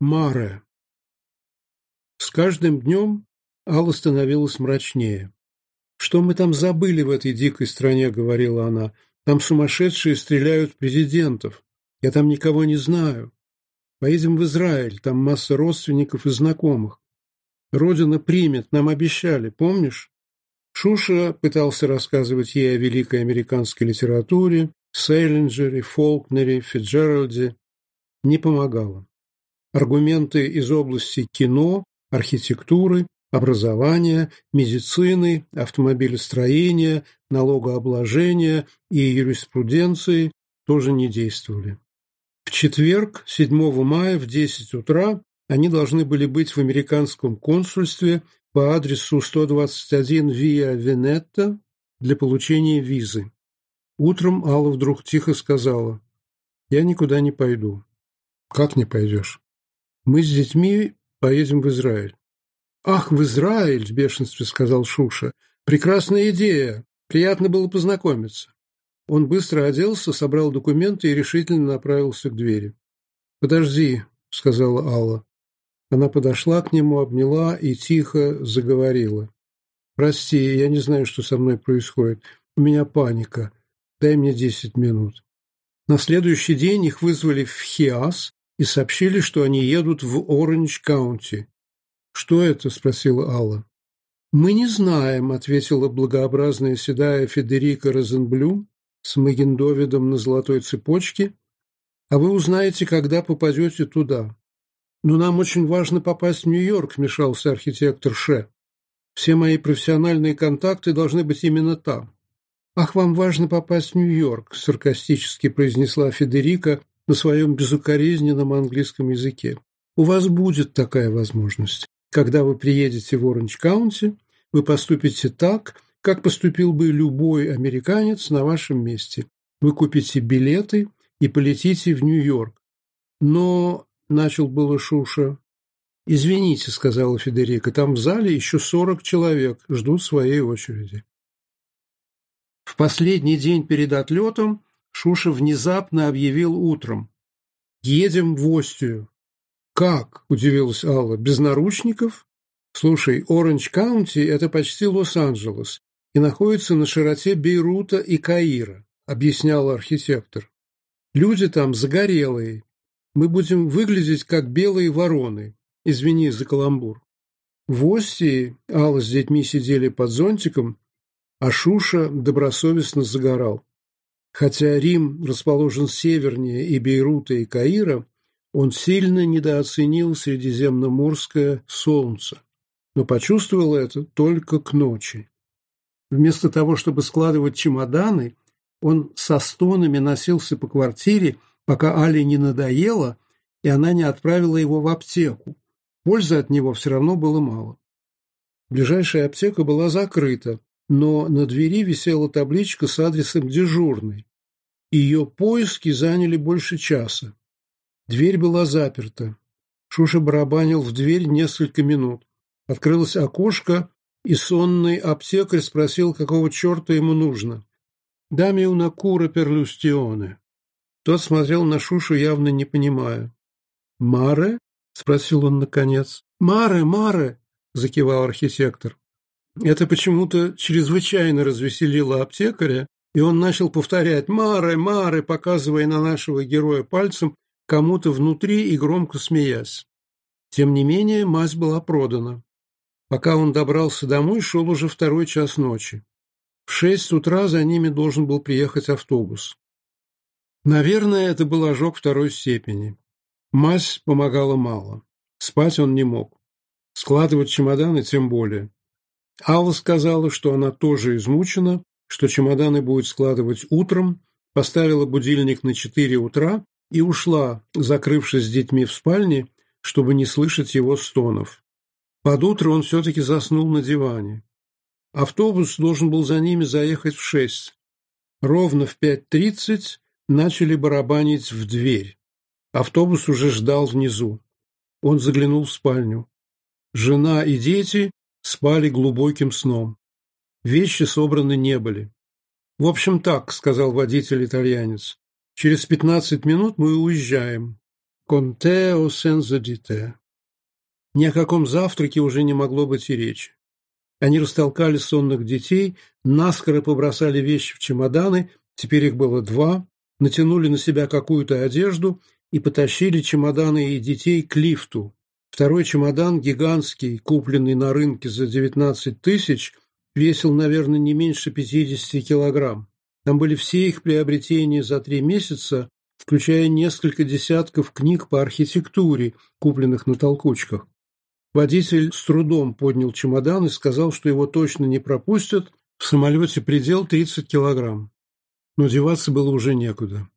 Мара. С каждым днем Алла становилась мрачнее. «Что мы там забыли в этой дикой стране?» — говорила она. «Там сумасшедшие стреляют президентов. Я там никого не знаю. Поедем в Израиль, там масса родственников и знакомых. Родина примет, нам обещали, помнишь?» Шуша пытался рассказывать ей о великой американской литературе, Сейлинджере, Фолкнере, Фиджеральде. Не помогало аргументы из области кино, архитектуры, образования, медицины, автомобилестроения, налогообложения и юриспруденции тоже не действовали. В четверг, 7 мая в 10 утра они должны были быть в американском консульстве по адресу 121 Via Венетта для получения визы. Утром Алла вдруг тихо сказала, «Я никуда не пойду». «Как не пойдешь?» Мы с детьми поедем в Израиль». «Ах, в Израиль!» – в бешенстве сказал Шуша. «Прекрасная идея! Приятно было познакомиться». Он быстро оделся, собрал документы и решительно направился к двери. «Подожди», – сказала Алла. Она подошла к нему, обняла и тихо заговорила. «Прости, я не знаю, что со мной происходит. У меня паника. Дай мне десять минут». На следующий день их вызвали в ХИАС, и сообщили, что они едут в Оранж-Каунти. «Что это?» – спросила Алла. «Мы не знаем», – ответила благообразная седая Федерика Розенблюм с Магендовидом на золотой цепочке, «а вы узнаете, когда попадете туда». «Но нам очень важно попасть в Нью-Йорк», – вмешался архитектор Ше. «Все мои профессиональные контакты должны быть именно там». «Ах, вам важно попасть в Нью-Йорк», – саркастически произнесла Федерика, на своем безукоризненном английском языке. У вас будет такая возможность. Когда вы приедете в Оранж-Каунти, вы поступите так, как поступил бы любой американец на вашем месте. Вы купите билеты и полетите в Нью-Йорк. Но, — начал было Шуша, — извините, — сказала Федерика, — там в зале еще сорок человек ждут своей очереди. В последний день перед отлетом Шуша внезапно объявил утром. «Едем в Остию». «Как?» – удивилась Алла. «Без наручников?» «Слушай, Оранж-Каунти – это почти Лос-Анджелес и находится на широте Бейрута и Каира», – объяснял архитектор. «Люди там загорелые. Мы будем выглядеть как белые вороны. Извини за каламбур». В Остии Алла с детьми сидели под зонтиком, а Шуша добросовестно загорал. Хотя Рим расположен севернее и Бейрута, и Каира, он сильно недооценил средиземноморское солнце, но почувствовал это только к ночи. Вместо того, чтобы складывать чемоданы, он со стонами носился по квартире, пока Али не надоела и она не отправила его в аптеку. Пользы от него все равно было мало. Ближайшая аптека была закрыта, но на двери висела табличка с адресом дежурной. Ее поиски заняли больше часа. Дверь была заперта. Шуша барабанил в дверь несколько минут. Открылось окошко, и сонный аптекарь спросил, какого черта ему нужно. «Даме у Накура per. Тот смотрел на Шушу, явно не понимая. «Маре?» — спросил он наконец. «Маре, Маре!» — закивал архитектор. Это почему-то чрезвычайно развеселило аптекаря, и он начал повторять «Мары, Мары», показывая на нашего героя пальцем кому-то внутри и громко смеясь. Тем не менее, мазь была продана. Пока он добрался домой, шел уже второй час ночи. В шесть утра за ними должен был приехать автобус. Наверное, это был ожог второй степени. Мазь помогала мало. Спать он не мог. Складывать чемоданы тем более. Алла сказала, что она тоже измучена, что чемоданы будет складывать утром, поставила будильник на четыре утра и ушла, закрывшись с детьми в спальне, чтобы не слышать его стонов. Под утро он все-таки заснул на диване. Автобус должен был за ними заехать в шесть. Ровно в пять тридцать начали барабанить в дверь. Автобус уже ждал внизу. Он заглянул в спальню. Жена и дети спали глубоким сном. Вещи собраны не были. «В общем, так», — сказал водитель-итальянец. «Через пятнадцать минут мы уезжаем. Контео сензодите». Ни о каком завтраке уже не могло быть и речи. Они растолкали сонных детей, наскоро побросали вещи в чемоданы, теперь их было два, натянули на себя какую-то одежду и потащили чемоданы и детей к лифту, Второй чемодан, гигантский, купленный на рынке за 19 тысяч, весил, наверное, не меньше 50 килограмм. Там были все их приобретения за три месяца, включая несколько десятков книг по архитектуре, купленных на толкучках. Водитель с трудом поднял чемодан и сказал, что его точно не пропустят, в самолете предел 30 килограмм. Но деваться было уже некуда.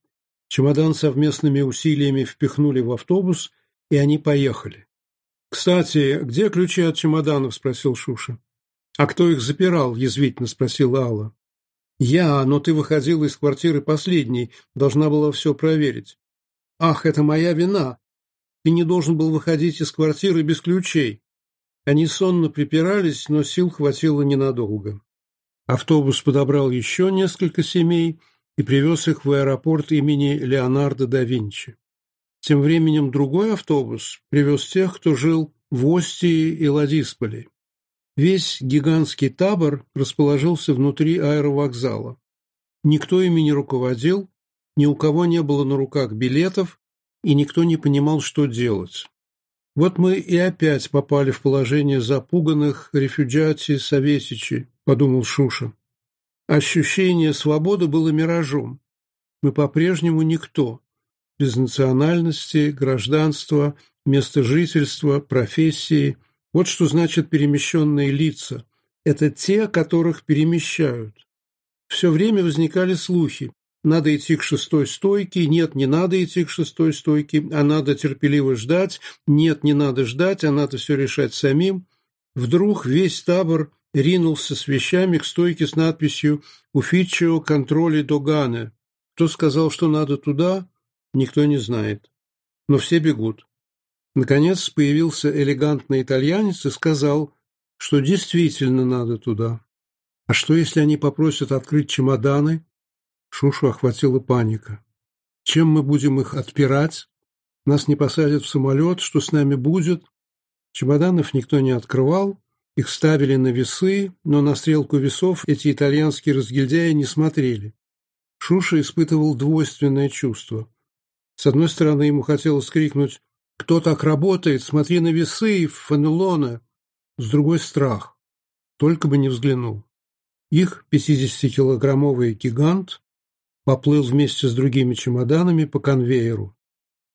Чемодан совместными усилиями впихнули в автобус, и они поехали. «Кстати, где ключи от чемоданов?» – спросил Шуша. «А кто их запирал?» – язвительно спросила Алла. «Я, но ты выходила из квартиры последней, должна была все проверить». «Ах, это моя вина! Ты не должен был выходить из квартиры без ключей». Они сонно припирались, но сил хватило ненадолго. Автобус подобрал еще несколько семей и привез их в аэропорт имени Леонардо да Винчи. Тем временем другой автобус привез тех, кто жил в Остии и Ладисполе. Весь гигантский табор расположился внутри аэровокзала. Никто ими не руководил, ни у кого не было на руках билетов, и никто не понимал, что делать. Вот мы и опять попали в положение запуганных рефюджати советичи, подумал Шуша. Ощущение свободы было миражом. Мы по-прежнему никто без национальности, гражданства, места жительства, профессии. Вот что значит перемещенные лица. Это те, которых перемещают. Все время возникали слухи. Надо идти к шестой стойке, нет, не надо идти к шестой стойке, а надо терпеливо ждать, нет, не надо ждать, а надо все решать самим. Вдруг весь табор ринулся с вещами к стойке с надписью «Уфичио контроли Догана». Кто сказал, что надо туда, никто не знает. Но все бегут. Наконец появился элегантный итальянец и сказал, что действительно надо туда. А что, если они попросят открыть чемоданы? Шушу охватила паника. Чем мы будем их отпирать? Нас не посадят в самолет, что с нами будет? Чемоданов никто не открывал, их ставили на весы, но на стрелку весов эти итальянские разгильдяи не смотрели. Шуша испытывал двойственное чувство. С одной стороны, ему хотелось крикнуть «Кто так работает? Смотри на весы и фанелона!» С другой – страх. Только бы не взглянул. Их 50-килограммовый гигант поплыл вместе с другими чемоданами по конвейеру.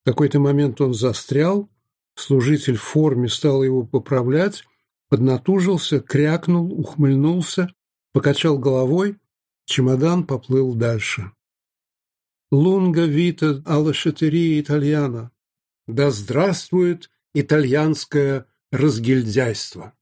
В какой-то момент он застрял, служитель в форме стал его поправлять, поднатужился, крякнул, ухмыльнулся, покачал головой, чемодан поплыл дальше. Лунга вита alla шатерия итальяна. Да здравствует итальянское разгильдяйство!